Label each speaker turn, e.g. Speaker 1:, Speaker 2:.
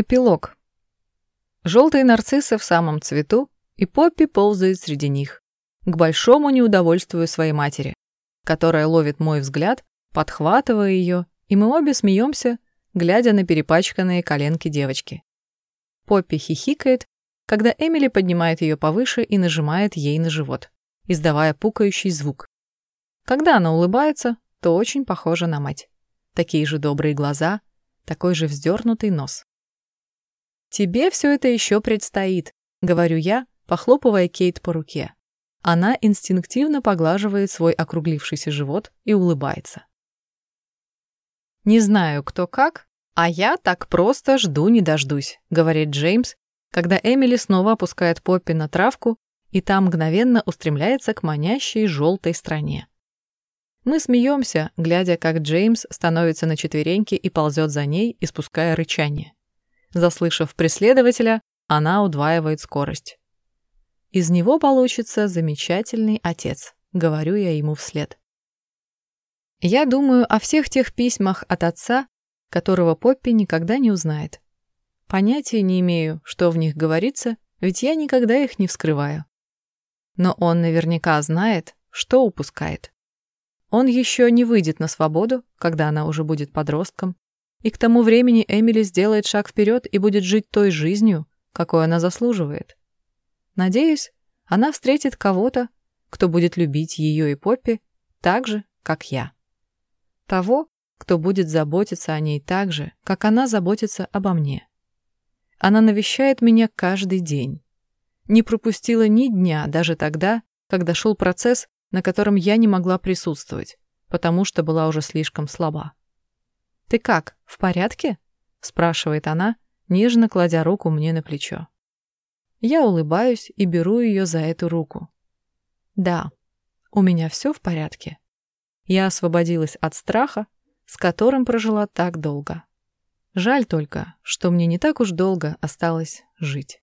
Speaker 1: Эпилог. Желтые нарциссы в самом цвету, и Поппи ползает среди них, к большому неудовольствию своей матери, которая ловит мой взгляд, подхватывая ее, и мы обе смеемся, глядя на перепачканные коленки девочки. Поппи хихикает, когда Эмили поднимает ее повыше и нажимает ей на живот, издавая пукающий звук. Когда она улыбается, то очень похожа на мать. Такие же добрые глаза, такой же вздернутый нос. «Тебе все это еще предстоит», — говорю я, похлопывая Кейт по руке. Она инстинктивно поглаживает свой округлившийся живот и улыбается. «Не знаю, кто как, а я так просто жду не дождусь», — говорит Джеймс, когда Эмили снова опускает Поппи на травку, и там мгновенно устремляется к манящей желтой стране. Мы смеемся, глядя, как Джеймс становится на четвереньки и ползет за ней, испуская рычание. Заслышав преследователя, она удваивает скорость. Из него получится замечательный отец, говорю я ему вслед. Я думаю о всех тех письмах от отца, которого Поппи никогда не узнает. Понятия не имею, что в них говорится, ведь я никогда их не вскрываю. Но он наверняка знает, что упускает. Он еще не выйдет на свободу, когда она уже будет подростком, и к тому времени Эмили сделает шаг вперед и будет жить той жизнью, какой она заслуживает. Надеюсь, она встретит кого-то, кто будет любить ее и Поппи так же, как я. Того, кто будет заботиться о ней так же, как она заботится обо мне. Она навещает меня каждый день. Не пропустила ни дня, даже тогда, когда шел процесс, на котором я не могла присутствовать, потому что была уже слишком слаба. «Ты как, в порядке?» — спрашивает она, нежно кладя руку мне на плечо. Я улыбаюсь и беру ее за эту руку. «Да, у меня все в порядке. Я освободилась от страха, с которым прожила так долго. Жаль только, что мне не так уж долго осталось жить».